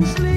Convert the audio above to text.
and.